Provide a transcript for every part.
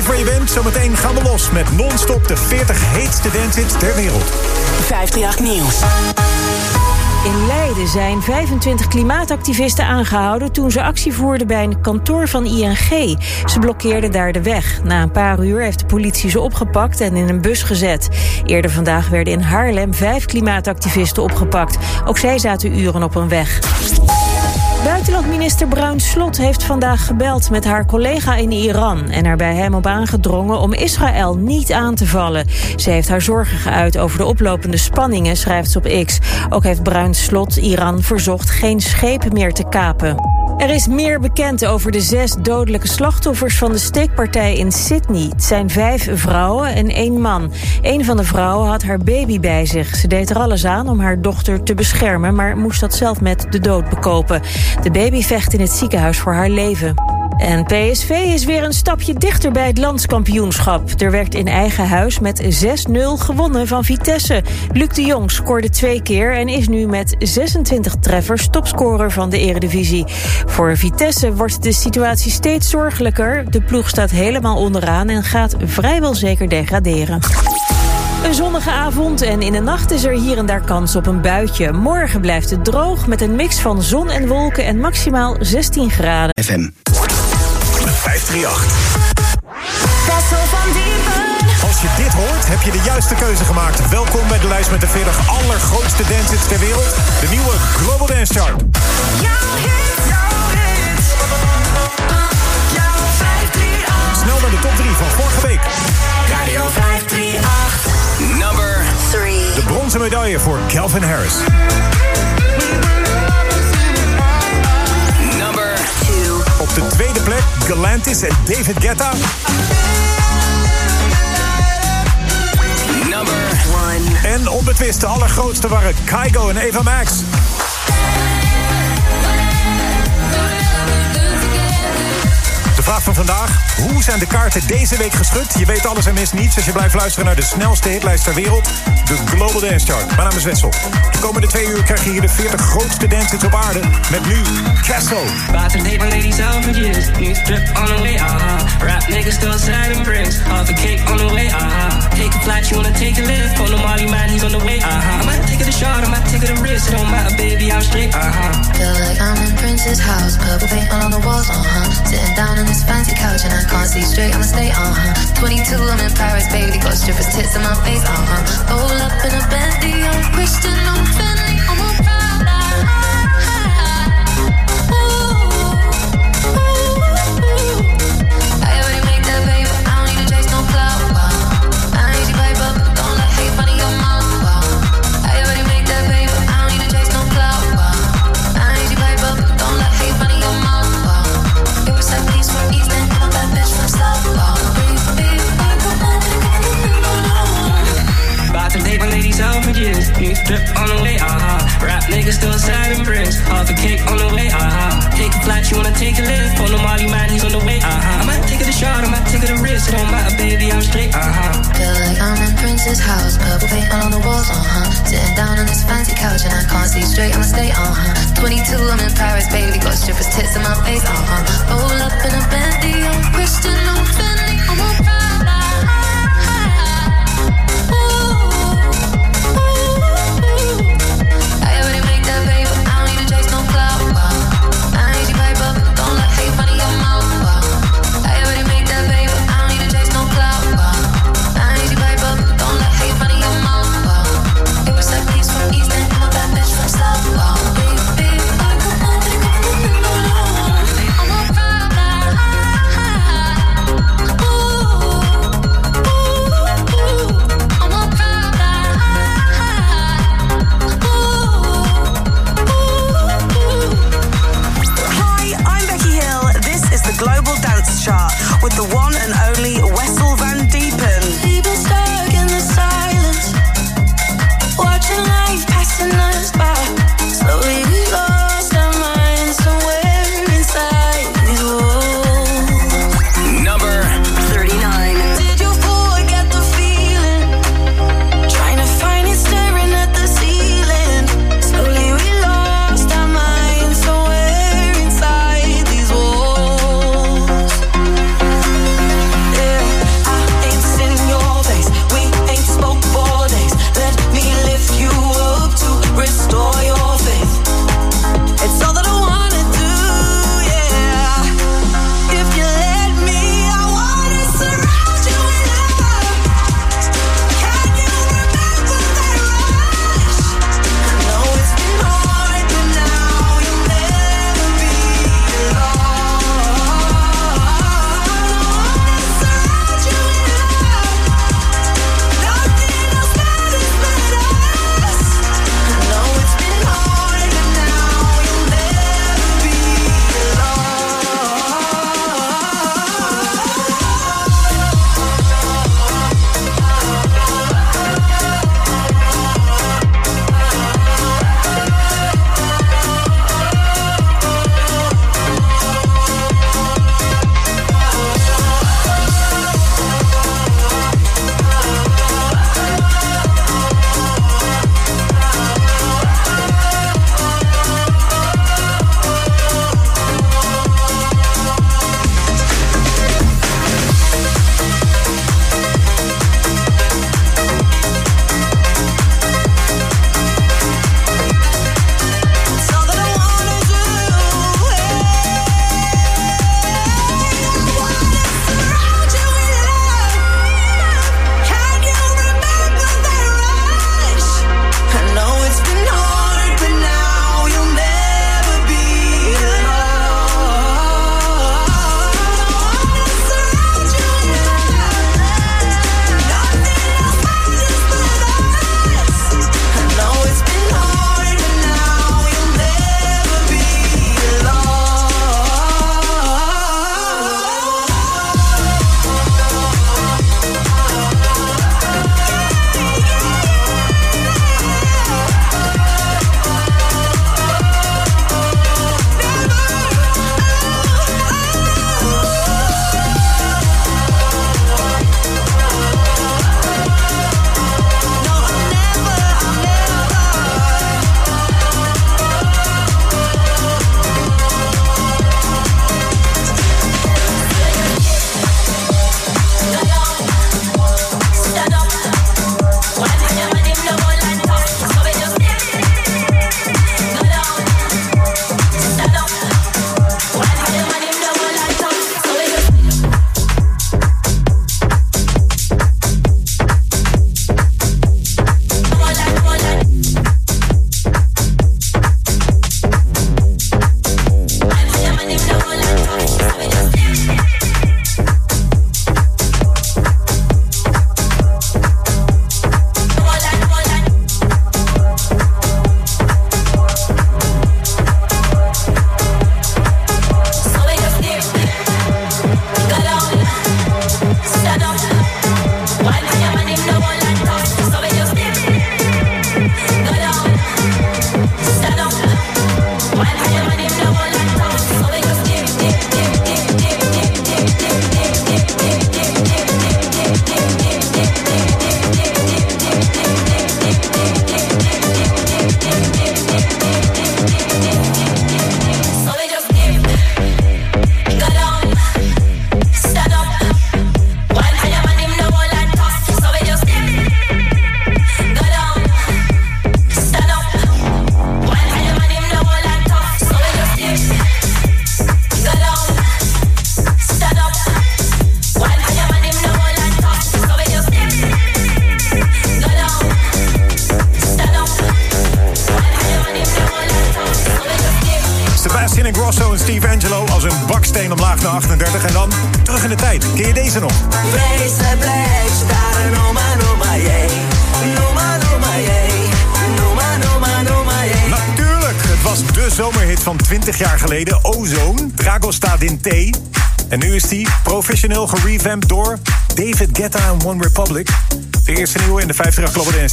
Blijf waar je bent. Zometeen gaan we los met non-stop de 40 heetste dancehits ter wereld. 538 Nieuws. In Leiden zijn 25 klimaatactivisten aangehouden toen ze actie voerden bij een kantoor van ING. Ze blokkeerden daar de weg. Na een paar uur heeft de politie ze opgepakt en in een bus gezet. Eerder vandaag werden in Haarlem vijf klimaatactivisten opgepakt. Ook zij zaten uren op een weg. Buitenlandminister Bruin Slot heeft vandaag gebeld met haar collega in Iran en er bij hem op aangedrongen om Israël niet aan te vallen. Ze heeft haar zorgen geuit over de oplopende spanningen, schrijft ze op X. Ook heeft Bruin Slot Iran verzocht geen schepen meer te kapen. Er is meer bekend over de zes dodelijke slachtoffers van de steekpartij in Sydney. Het zijn vijf vrouwen en één man. Een van de vrouwen had haar baby bij zich. Ze deed er alles aan om haar dochter te beschermen, maar moest dat zelf met de dood bekopen. De baby vecht in het ziekenhuis voor haar leven. En PSV is weer een stapje dichter bij het landskampioenschap. Er werd in eigen huis met 6-0 gewonnen van Vitesse. Luc de Jong scoorde twee keer en is nu met 26 treffers topscorer van de eredivisie. Voor Vitesse wordt de situatie steeds zorgelijker. De ploeg staat helemaal onderaan en gaat vrijwel zeker degraderen. Een zonnige avond en in de nacht is er hier en daar kans op een buitje. Morgen blijft het droog met een mix van zon en wolken en maximaal 16 graden. FM. 538. Als je dit hoort, heb je de juiste keuze gemaakt. Welkom bij de lijst met de 40 allergrootste dancehits ter wereld. De nieuwe Global Dance Chart. Jouw hit, jouw hit. Jouw 538. Snel naar de top 3 van vorige week. Radio 538. Number 3. De bronzen medaille voor Calvin Harris. Op de tweede plek Galantis en David Guetta. Number one. En onbetwist de allergrootste waren Kygo en Eva Max. De vraag van vandaag. Hoe zijn de kaarten deze week geschud? Je weet alles en mist niets als je blijft luisteren naar de snelste hitlijst ter wereld. De Global Dance Chart. Mijn naam is Wessel. De komende twee uur krijg je hier de 40 grootste dancers op aarde. Met nu Castle. About to take my ladies years. New strip on the way, uh-huh. Rap niggas still and bricks. Half a cake on the way, uh-huh. Take a flight, you wanna take a lift. On the Molly man, he's on the way, uh-huh. I might take it a shot, I might take it a risk. It don't matter, baby, I'm straight, uh-huh. Feel like I'm in Prince's house. Purple paint on all the walls, uh-huh. Sitting down on this fancy couch and I can't see straight, I'ma stay, uh-huh. 22, I'm in Paris, baby Got strippers, tits in my face, uh-huh. Roll up in a Bentley, I'm Christian, I'm Fendi, Strip on the way, uh-huh. Rap niggas still and bricks. Half a cake on the way, uh-huh. Take a flight, you wanna take a lift. On the Molly man, he's on the way, uh-huh. I might take it a shot, I might take it a risk. It don't matter, baby, I'm straight, uh-huh. Feel like I'm in Prince's house. Purple paint all on the walls, uh-huh. Sitting down on this fancy couch and I can't see straight, I'ma stay, uh-huh. 22, I'm in Paris, baby. Got strippers, tits in my face, uh-huh. Roll up in a Bentley, I'm Christian,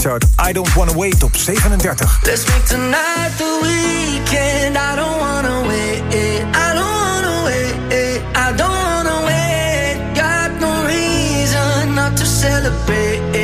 Richard, I Don't Wanna Wait op 37. Let's make tonight the weekend, I don't wanna wait, I don't wanna wait, I don't wanna wait. Got no reason not to celebrate.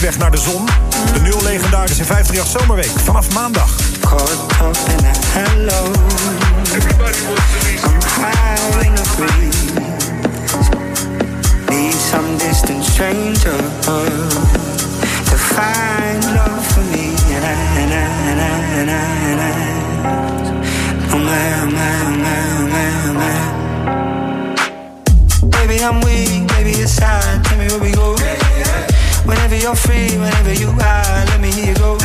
weg naar de zon. De nul legendarische 538 Zomerweek. Vanaf maandag. you're free whenever you are. Let me hear you go.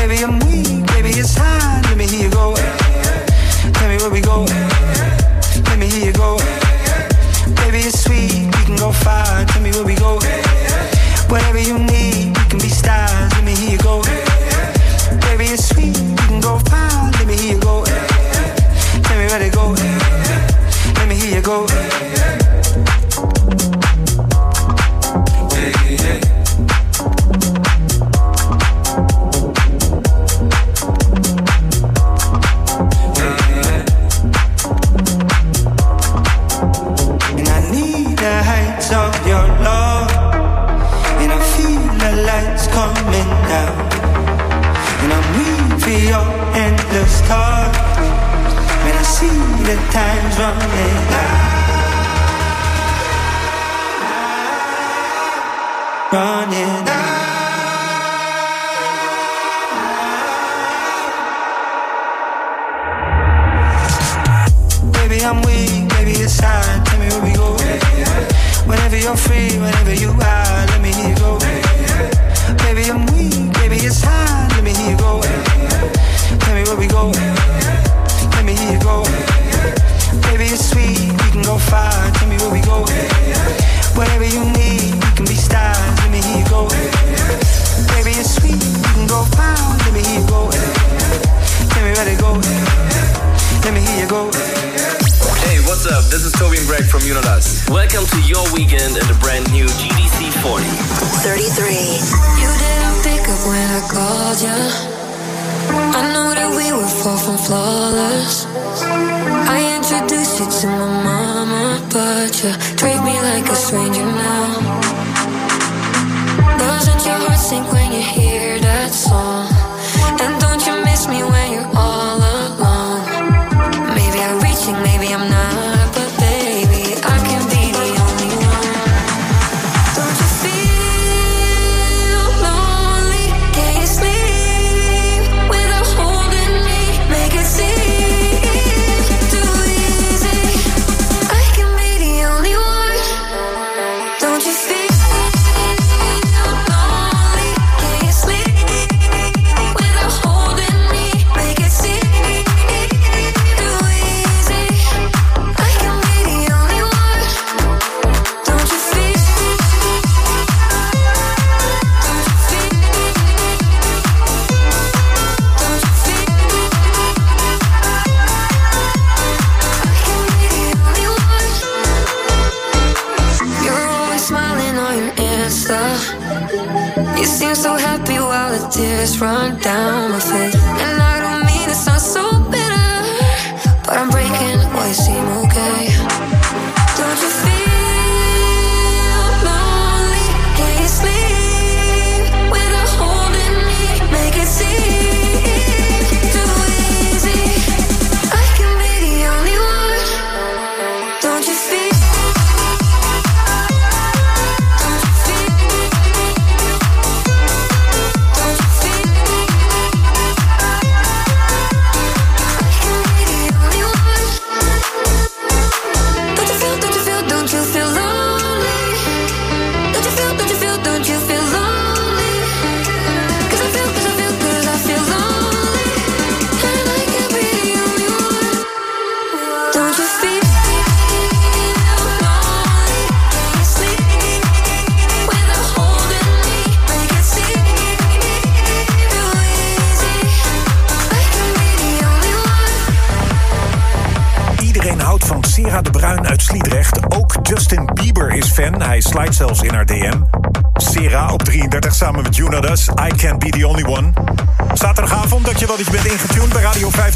Baby, I'm weak. Baby, it's hard. Let me hear you go. Tell me where we go. Let me hear you go. Baby, it's sweet. We can go far. Tell me where we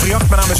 bij Radio 538. Mijn naam is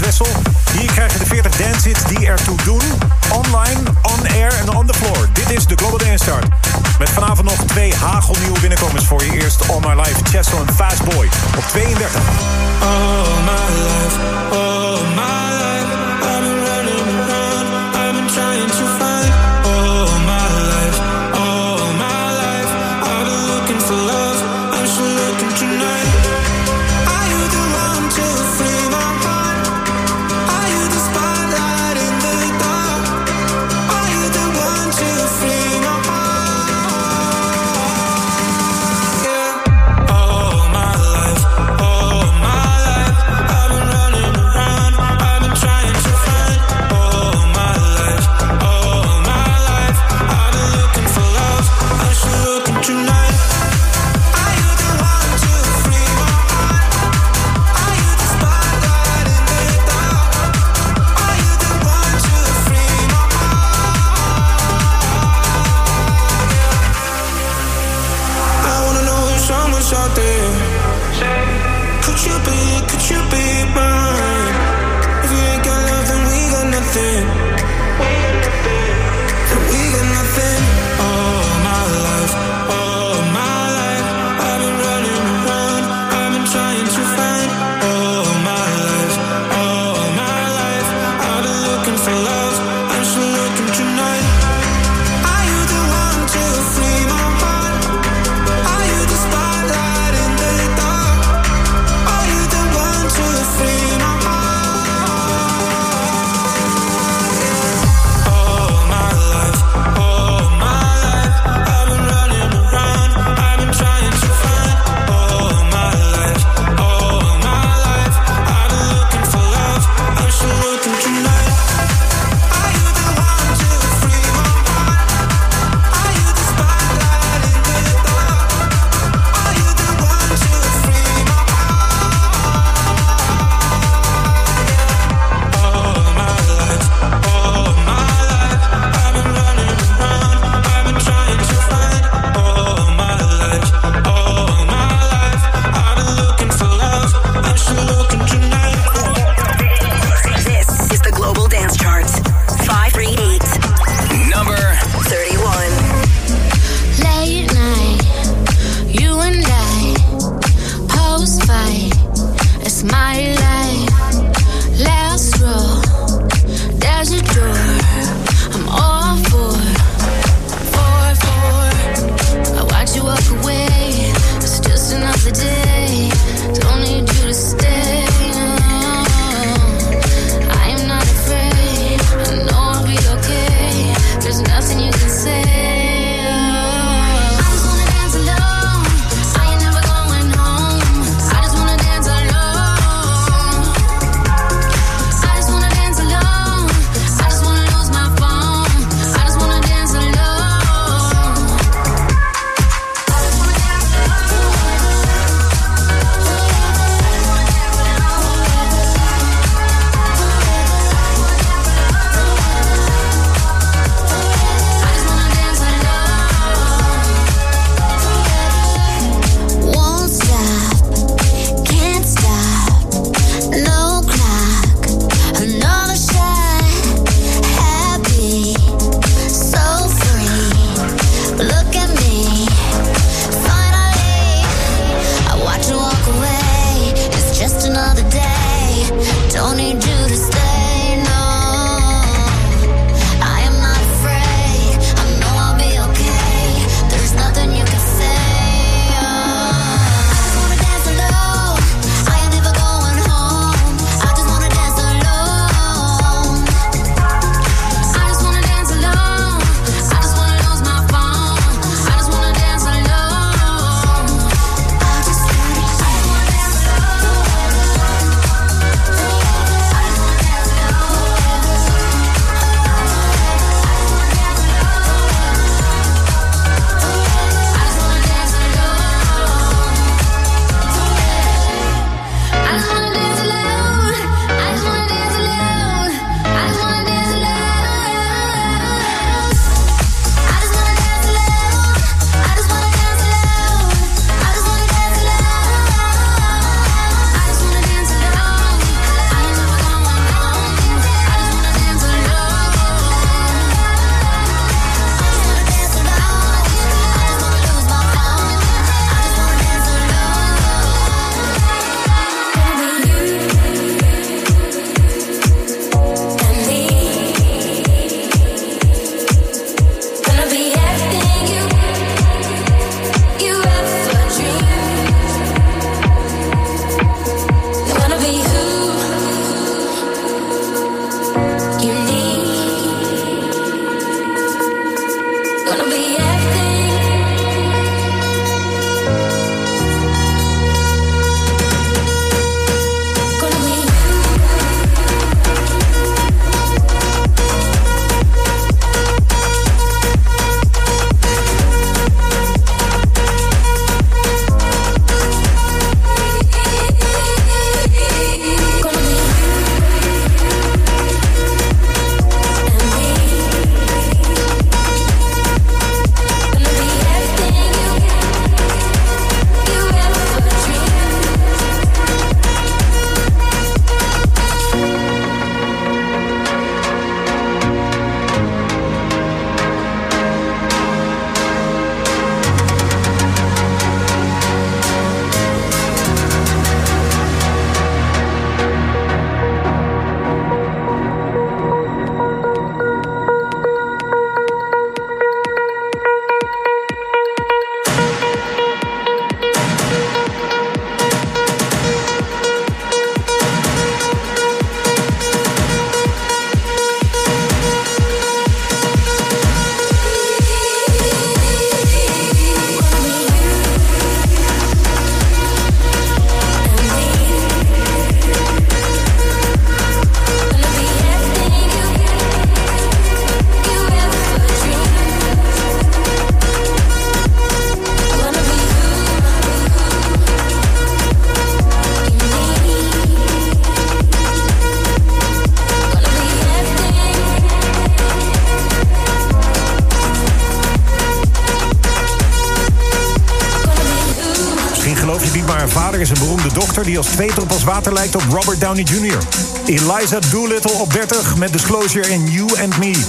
die als twee druppels water lijkt op Robert Downey Jr. Eliza Doolittle op 30 met Disclosure in You and Me.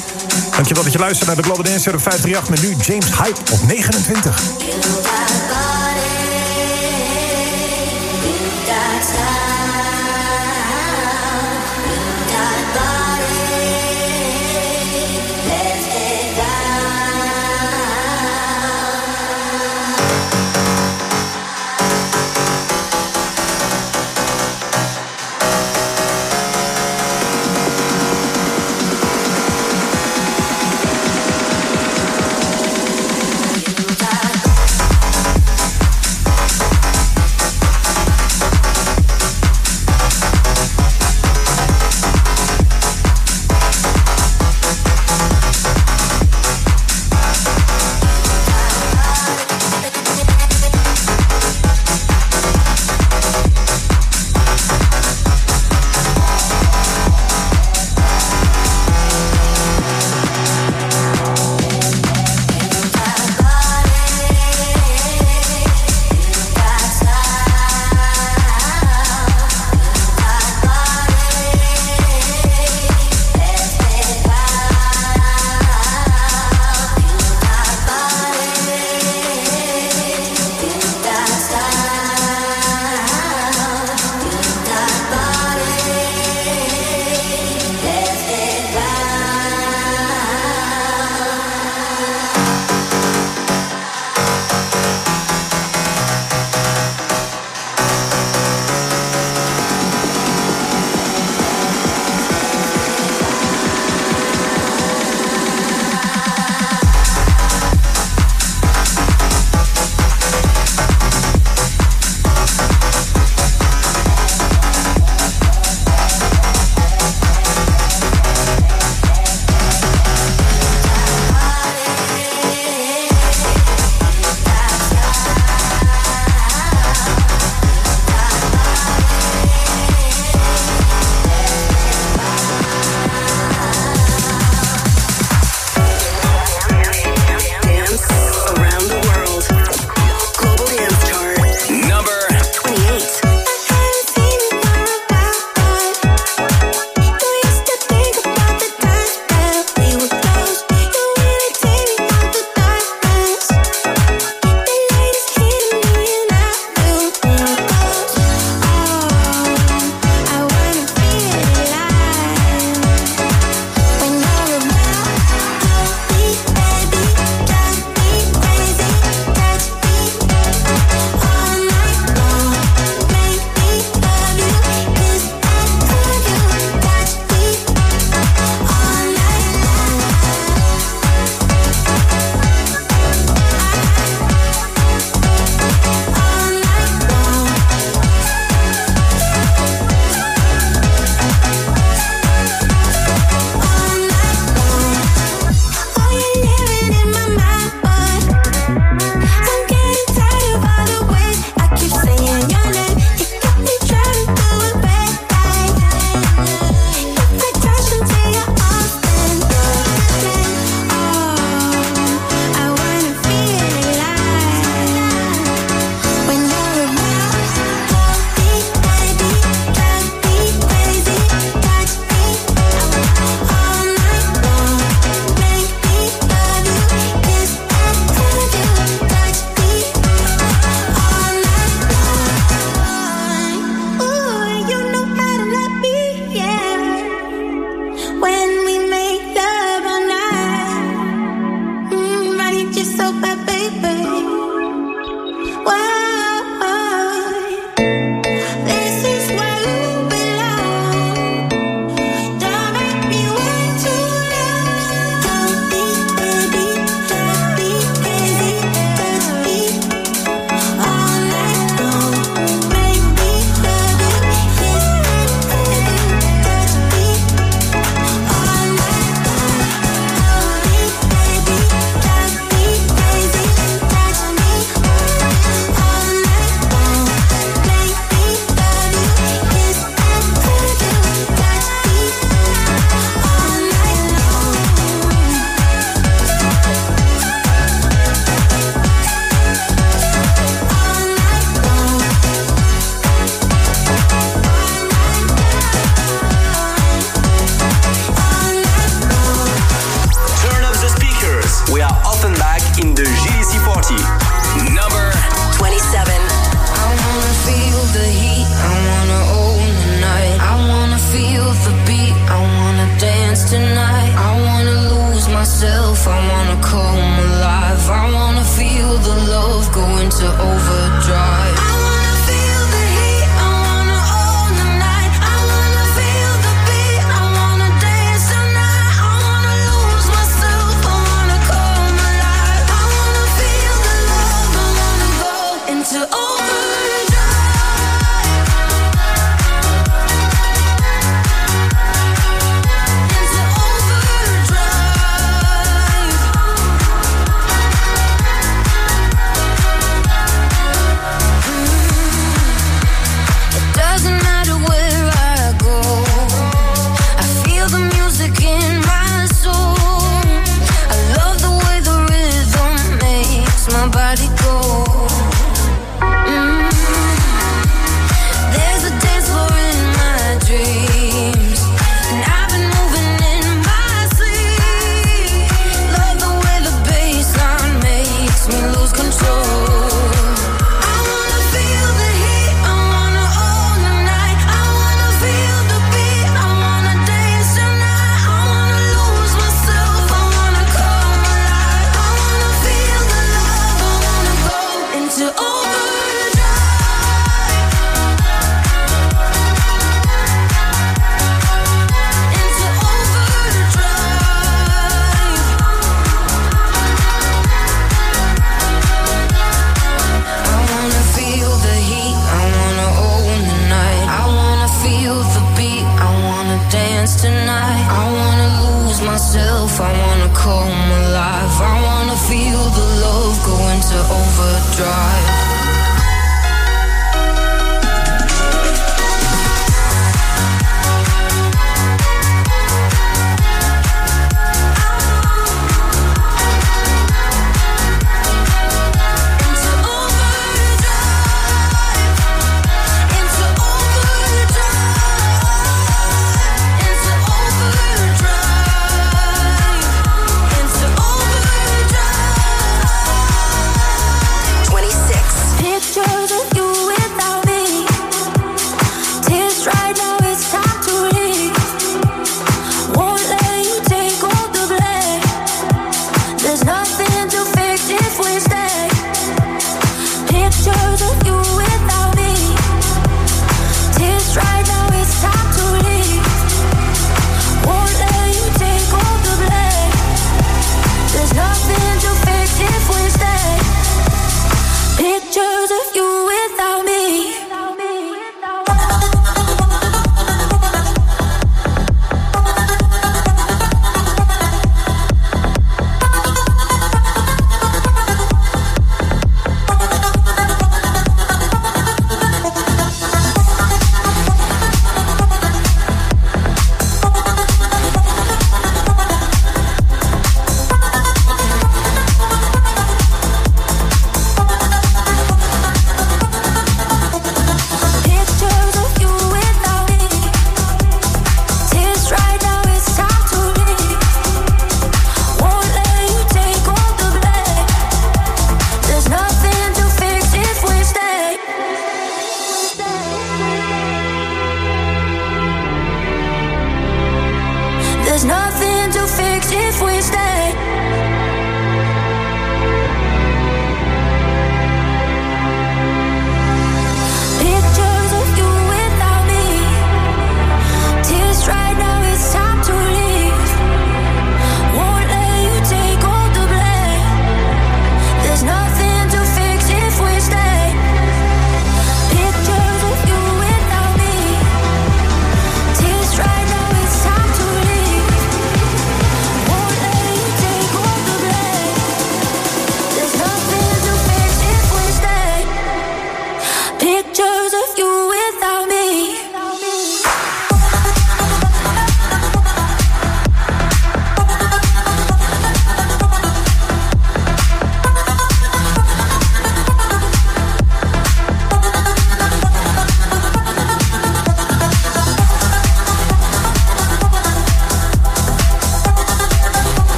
Dankjewel dat je luistert naar de Global Dancer op 538... met nu James Hype op 29.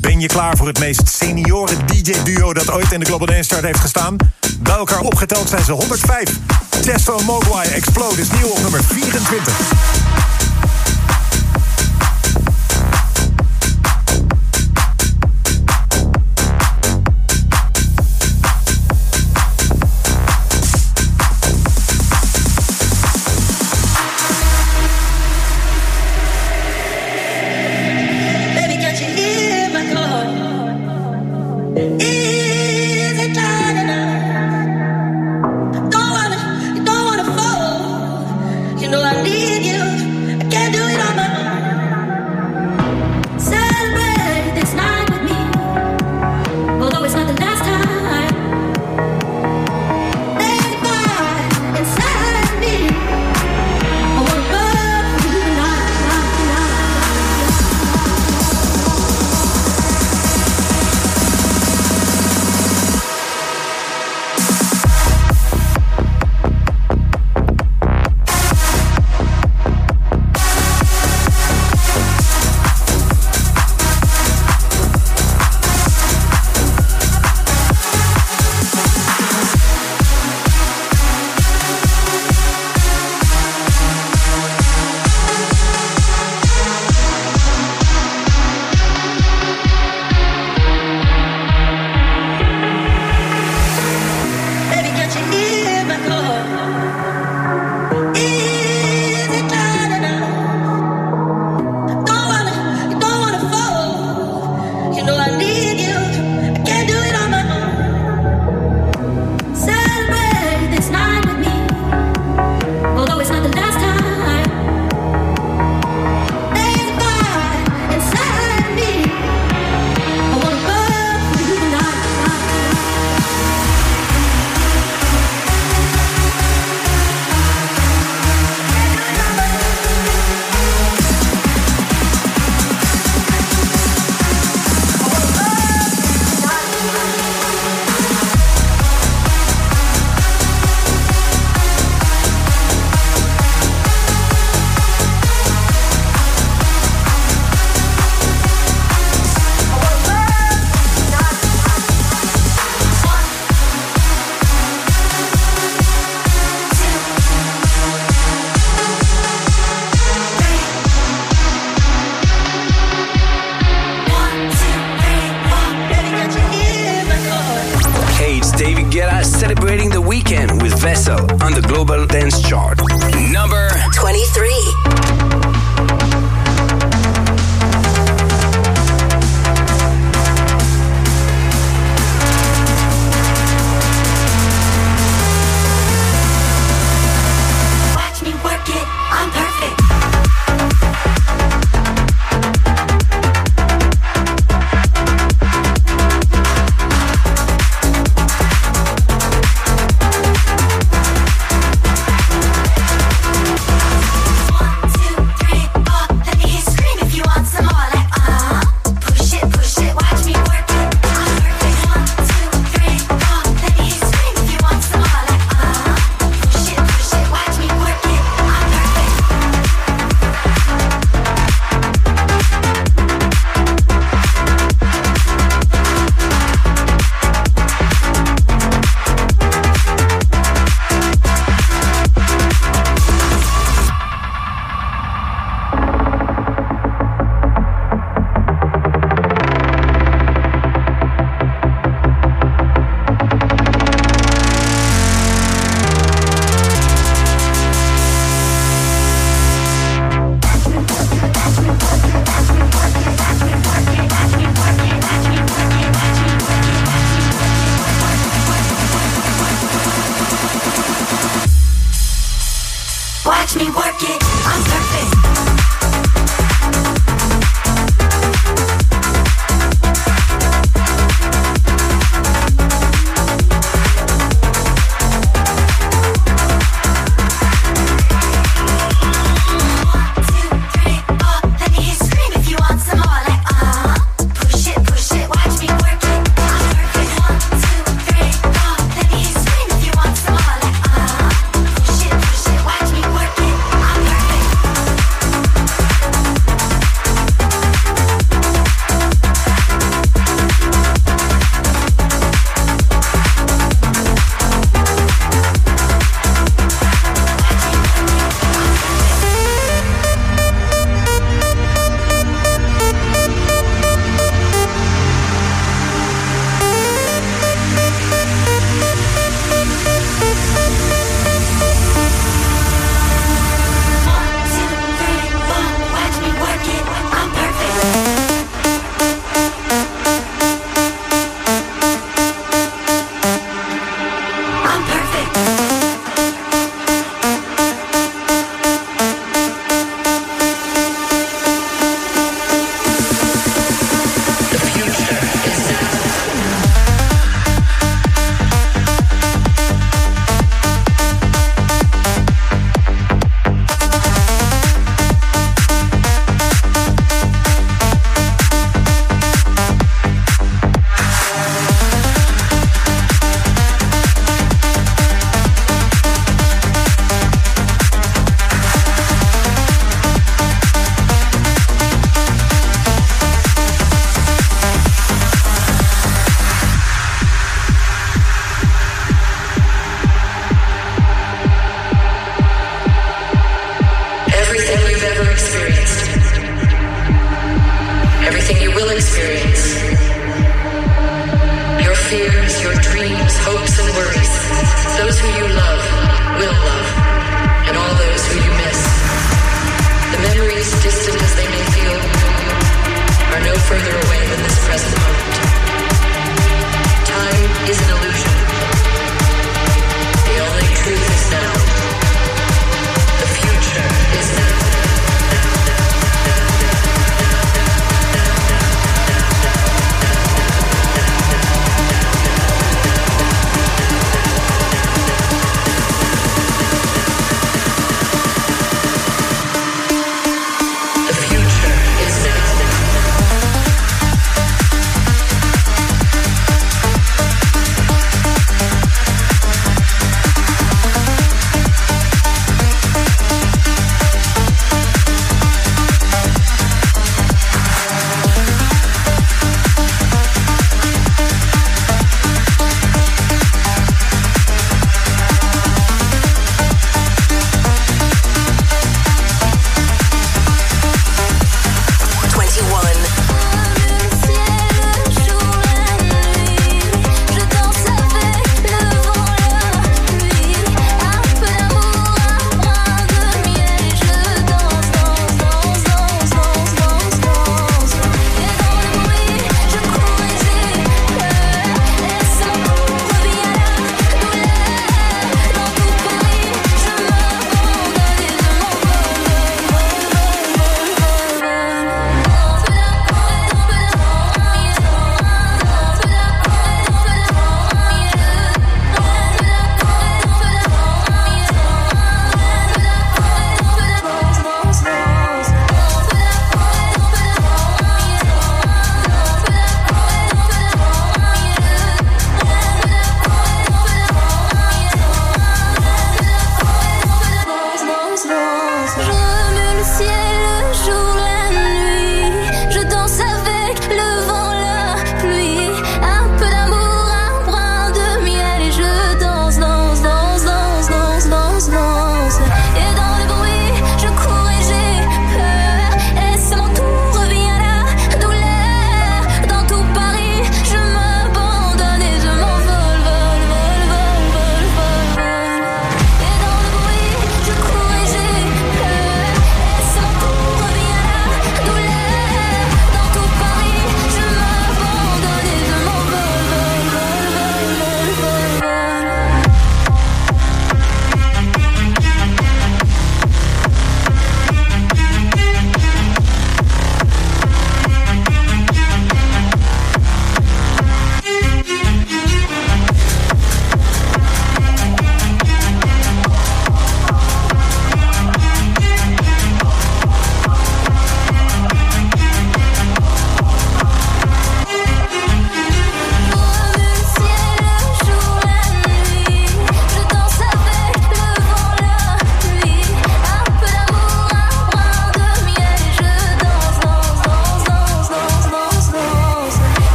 Ben je klaar voor het meest senioren DJ-duo dat ooit in de Global Dance Chart heeft gestaan? Bij elkaar opgeteld zijn ze 105.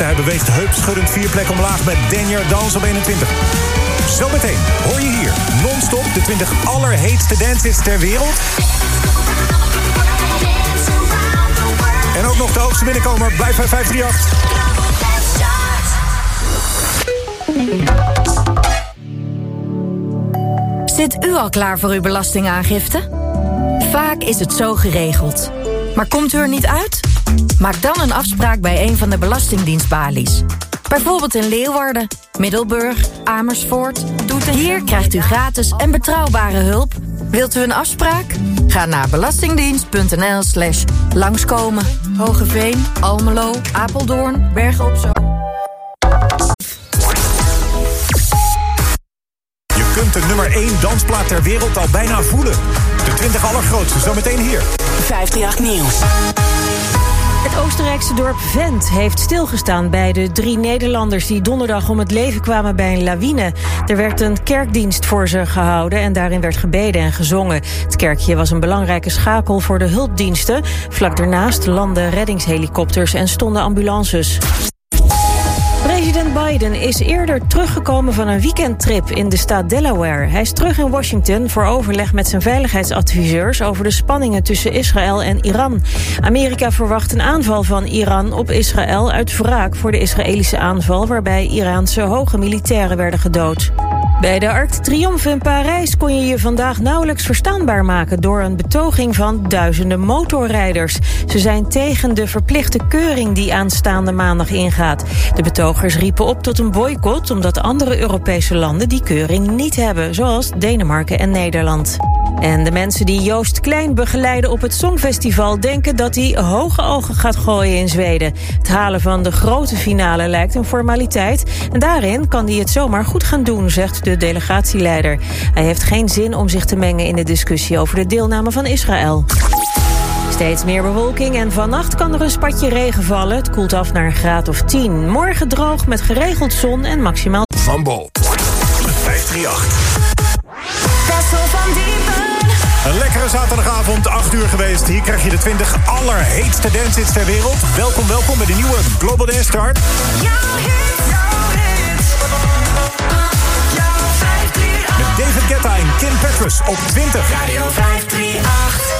Zitten? Hij beweegt heupschuddend vier plekken omlaag met Daniel Dans op 21. Zometeen hoor je hier non-stop de 20 allerheetste dances ter wereld. En ook nog de hoogste binnenkomer. Blijf bij 538. Zit u al klaar voor uw belastingaangifte? Vaak is het zo geregeld. Maar komt u er niet uit? Maak dan een afspraak bij een van de Belastingdienstbalies. Bijvoorbeeld in Leeuwarden, Middelburg, Amersfoort, Doetinchem. Hier krijgt u gratis en betrouwbare hulp. Wilt u een afspraak? Ga naar belastingdienst.nl slash langskomen. Hogeveen, Almelo, Apeldoorn, Bergen op Zoom. Je kunt de nummer 1 dansplaat ter wereld al bijna voelen. De 20 allergrootste, zometeen hier. 538 Nieuws. Oostenrijkse dorp Vent heeft stilgestaan bij de drie Nederlanders die donderdag om het leven kwamen bij een lawine. Er werd een kerkdienst voor ze gehouden en daarin werd gebeden en gezongen. Het kerkje was een belangrijke schakel voor de hulpdiensten. Vlak daarnaast landden reddingshelikopters en stonden ambulances. President Biden is eerder teruggekomen van een weekendtrip in de staat Delaware. Hij is terug in Washington voor overleg met zijn veiligheidsadviseurs over de spanningen tussen Israël en Iran. Amerika verwacht een aanval van Iran op Israël uit wraak voor de Israëlische aanval waarbij Iraanse hoge militairen werden gedood. Bij de Arc Triomphe in Parijs kon je je vandaag nauwelijks verstaanbaar maken door een betoging van duizenden motorrijders. Ze zijn tegen de verplichte keuring die aanstaande maandag ingaat. De betogers riepen op tot een boycott omdat andere Europese landen die keuring niet hebben, zoals Denemarken en Nederland. En de mensen die Joost Klein begeleiden op het Songfestival denken dat hij hoge ogen gaat gooien in Zweden. Het halen van de grote finale lijkt een formaliteit. En daarin kan hij het zomaar goed gaan doen, zegt de delegatieleider. Hij heeft geen zin om zich te mengen in de discussie over de deelname van Israël. Steeds meer bewolking en vannacht kan er een spatje regen vallen. Het koelt af naar een graad of 10. Morgen droog met geregeld zon en maximaal... Van Bol. 538. Een lekkere zaterdagavond, 8 uur geweest. Hier krijg je de 20 allerheetste dancehits ter wereld. Welkom, welkom bij de nieuwe Global Dance Chart. Met David Guetta en Kim Petras op 20. Radio 538.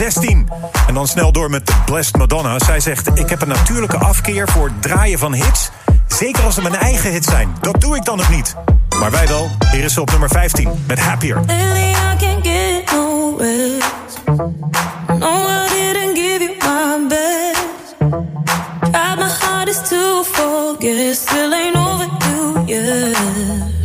16. En dan snel door met de Blessed Madonna. Zij zegt, ik heb een natuurlijke afkeer voor het draaien van hits. Zeker als ze mijn eigen hits zijn. Dat doe ik dan nog niet. Maar wij wel. Hier is ze op nummer 15 met Happier. Still you yet.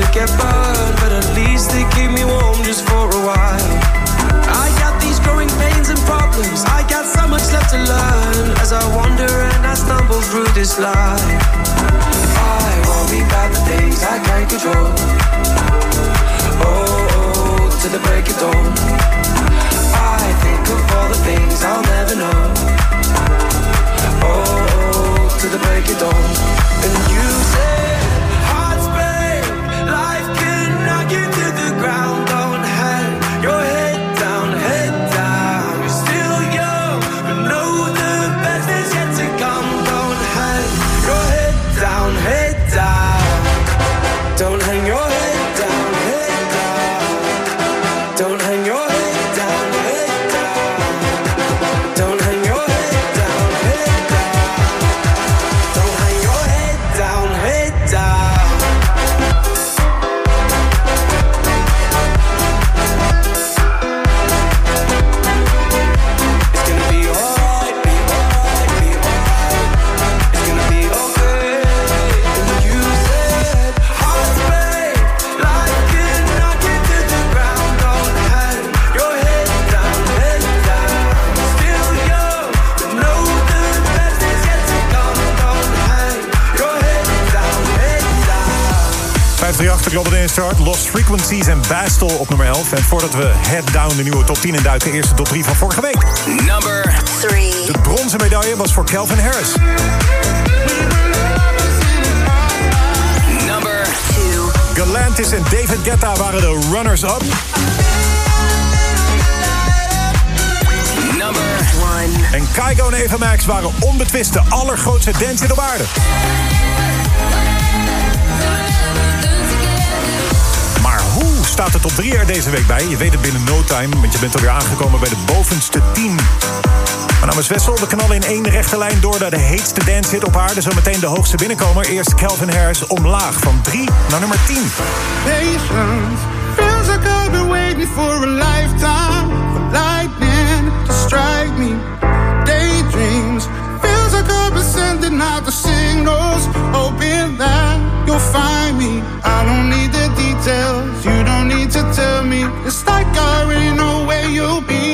to get by Bastel op nummer 11. En voordat we head down de nieuwe top 10 in duiken, eerste top 3 van vorige week. Number 3. De bronzen medaille was voor Kelvin Harris. Number 2. Galantis en David Guetta waren de runners-up. Number 1. En Kaigo en Eva Max waren onbetwist de allergrootste dance in de aarde. staat er tot drie jaar deze week bij. Je weet het binnen no time, want je bent alweer aangekomen bij de bovenste 10. Mijn naam is Wessel. We knallen in één rechte lijn door naar de heetste dance hit op aarde. Zometeen de hoogste binnenkomer. Eerst Calvin Harris omlaag van 3 naar nummer 10. Patience feels like I've been waiting for a lifetime. For lightning to strike me. Daydreams feels like I've been sending out the signals. Hoping that you'll find me. I don't need the details. You It's like I already know where you'll be.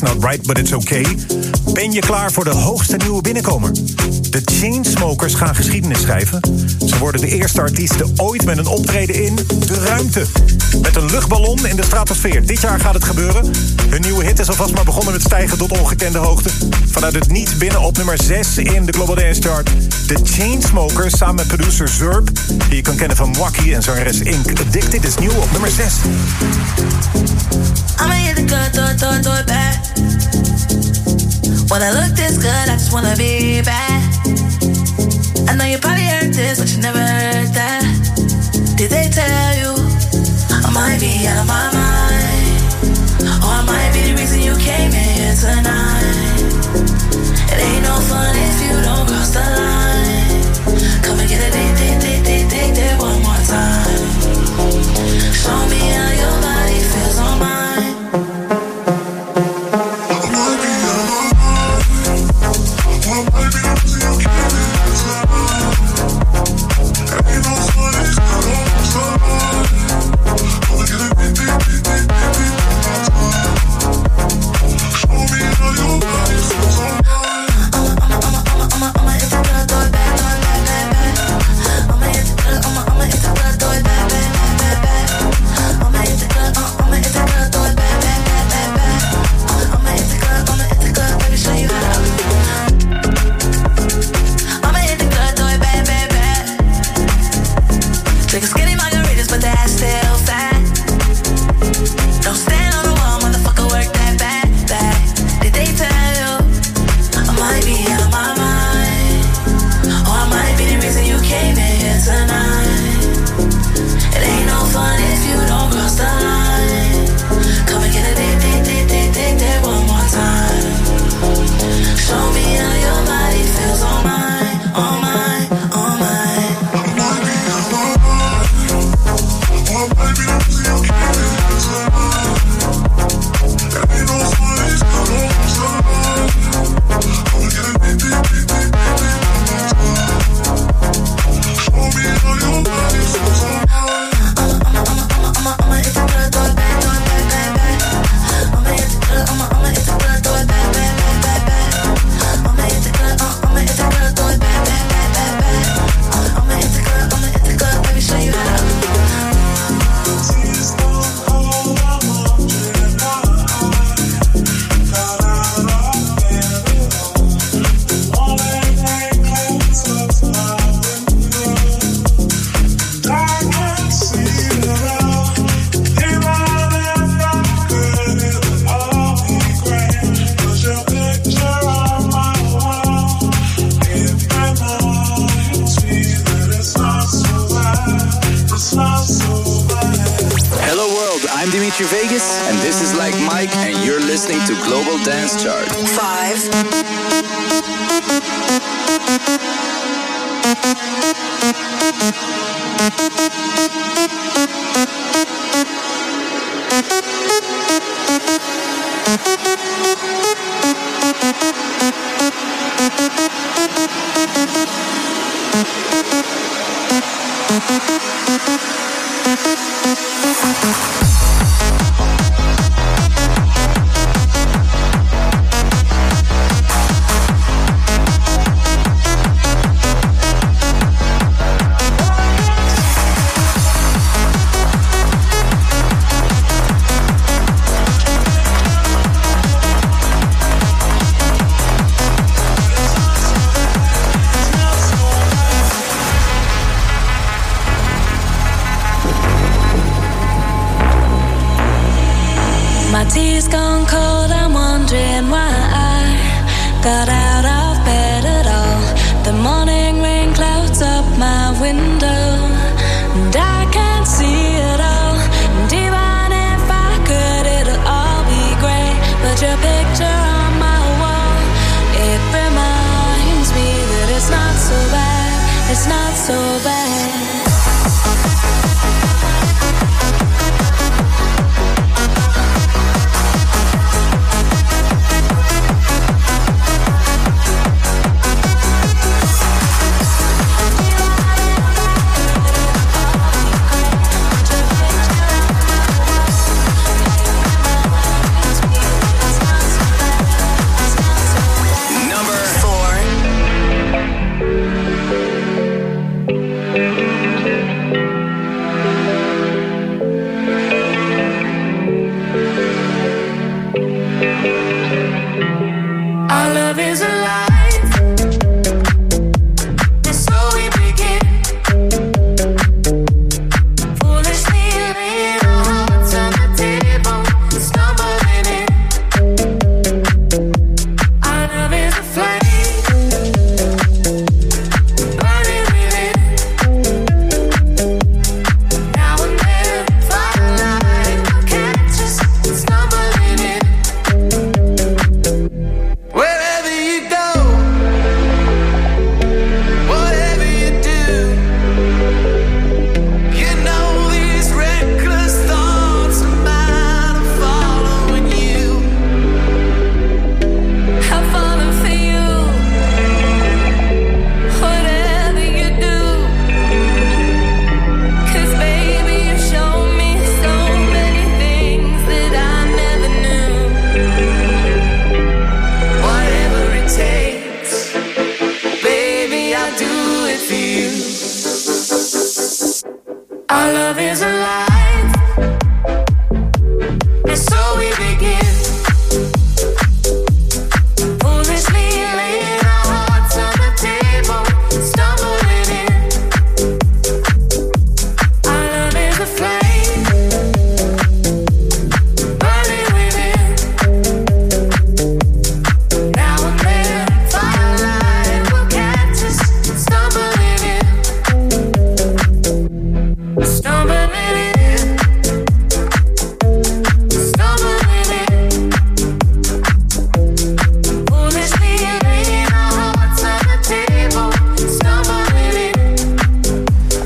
It's Not Right But It's Okay. Ben je klaar voor de hoogste nieuwe binnenkomer? De Chainsmokers gaan geschiedenis schrijven. Ze worden de eerste artiesten ooit met een optreden in de ruimte. Met een luchtballon in de stratosfeer. Dit jaar gaat het gebeuren. Hun nieuwe hit is alvast maar begonnen met stijgen tot ongekende hoogte. Vanuit het niets binnen op nummer 6 in de Global Dance Chart. De Chainsmokers samen met producer Zurb, die je kan kennen van Wacky en zangeres Ink. Addicted is nieuw op nummer 6. I'ma hit the good, do it, do it, do it bad. When I look this good, I just wanna be bad. I know you probably heard this, but you never heard that. Did they tell you I might be out of my mind? Or I might be the reason you came in here tonight. It ain't no fun if you don't cross the line. Come and get a date, date, date, date, date, date one more time. Show me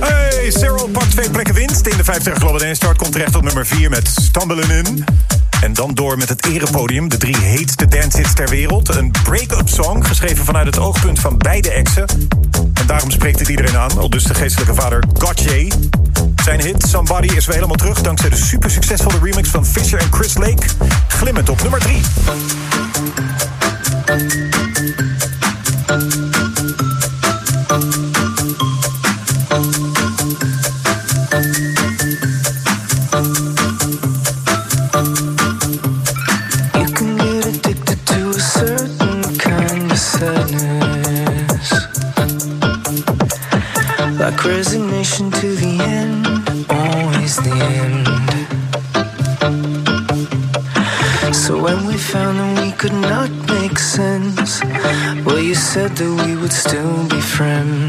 Hey, Cyril, part twee plekken wint. In de vijftig globale Start komt recht op nummer 4 met Stumble In. En dan door met het erepodium, de drie heetste dancehits ter wereld, een breakup song geschreven vanuit het oogpunt van beide exen. En daarom spreekt het iedereen aan. Al dus de geestelijke vader Gauthier. Zijn hit Somebody is weer helemaal terug dankzij de super succesvolle remix van Fisher en Chris Lake. Glimmend op nummer 3. would still be friends.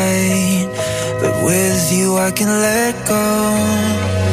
right, but with you I can let go.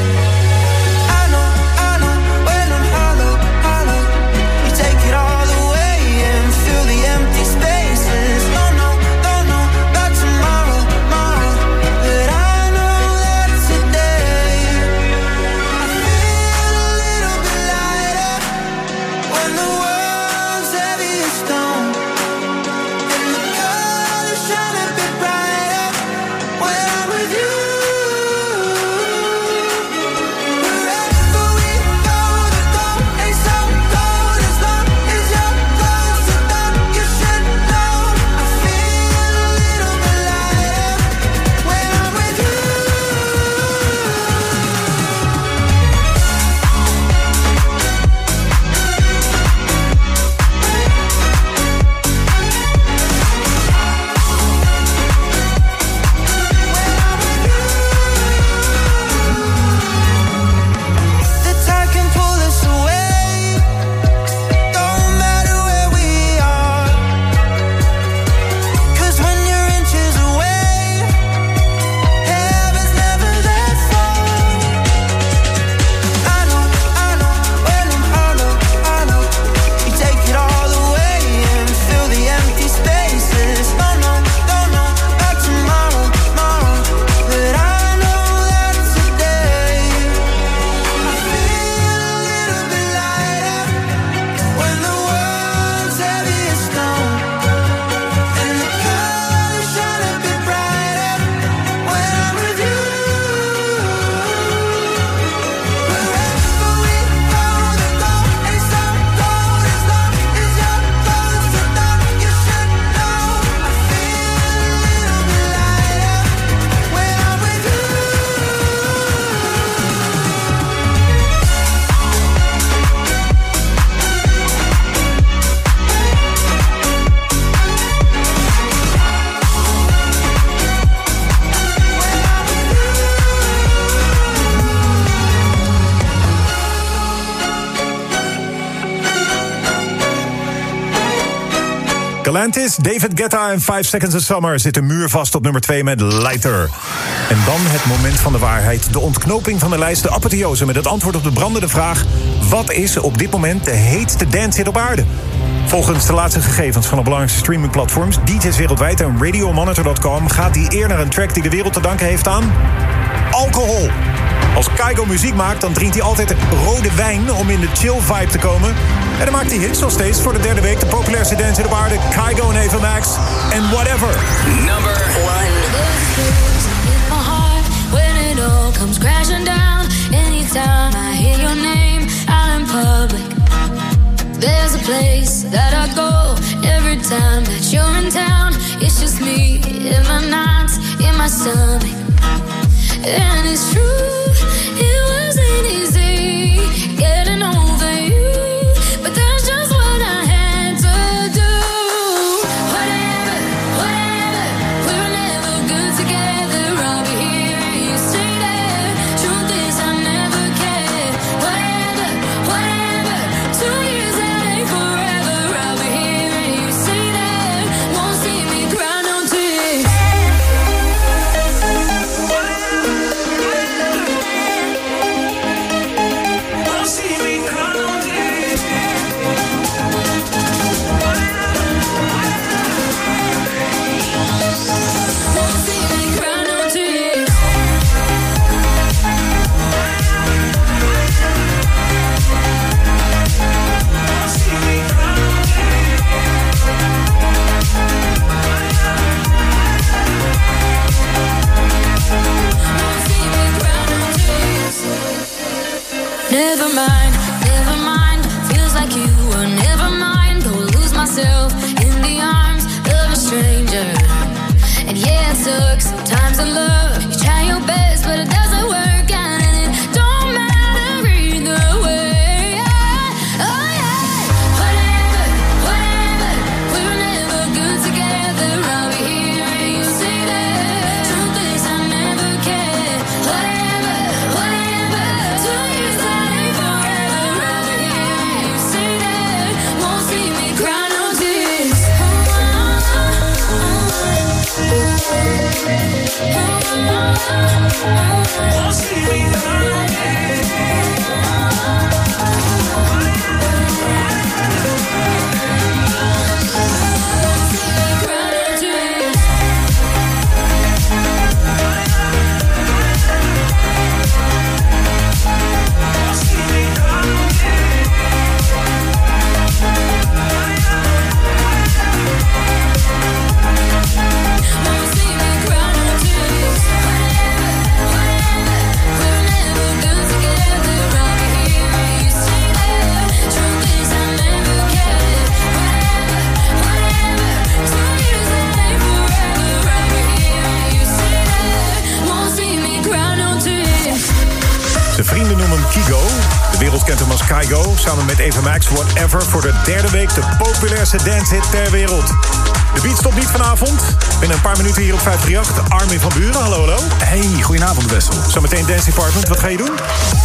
Galantis, David Guetta en 5 Seconds of Summer zitten muurvast op nummer 2 met Lighter. En dan het moment van de waarheid. De ontknoping van de lijst, de apotheose met het antwoord op de brandende vraag... wat is op dit moment de heetste dancehit op aarde? Volgens de laatste gegevens van de belangrijkste streamingplatforms... DJ's wereldwijd en RadioMonitor.com... gaat die eer naar een track die de wereld te danken heeft aan... alcohol. Als Kaigo muziek maakt, dan drinkt hij altijd rode wijn... om in de chill vibe te komen. En dan maakt hij hits nog steeds voor de derde week... de populairste dancer op aarde, Kaigo en Eva Max en Whatever. Number in my heart when it all comes crashing down. Anytime I hear your name out in public, there's a place that I go every time that you're in town. It's just me in my nights, in my stomach, and it's true. It wasn't populairste dancehit ter wereld. De beat stopt niet vanavond. Binnen een paar minuten hier op 538. Armin van Buren, hallo hallo. Hey, goedenavond Wessel. Zometeen Dance Department, wat ga je doen?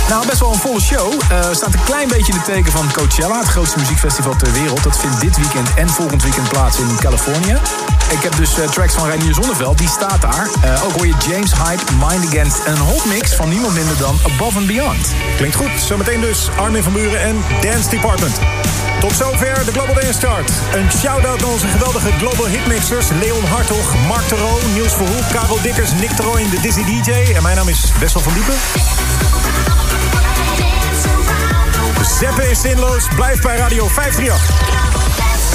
Nou, best wel een volle show. Eh staat een klein beetje in het teken van Coachella, het grootste muziekfestival ter wereld. Dat vindt dit weekend en volgend weekend plaats in Californië. Ik heb dus eh, tracks van Reinier Zonneveld, die staat daar. Eh, ook hoor je James Hype, Mind Against en een hot mix van niemand minder dan Above and Beyond. Klinkt goed. Zometeen dus Armin van Buren en Dance Department. Tot zover de Global Dance Chart. Een shout-out naar onze geweldige Global Hitmixers... Leon Hartog, Mark Terro, Niels Verhoek, Karel Dikkers... Nick Terro en de Dizzy DJ. En mijn naam is Wessel van Diepen. Zeppen is zinloos. Blijf bij Radio 538.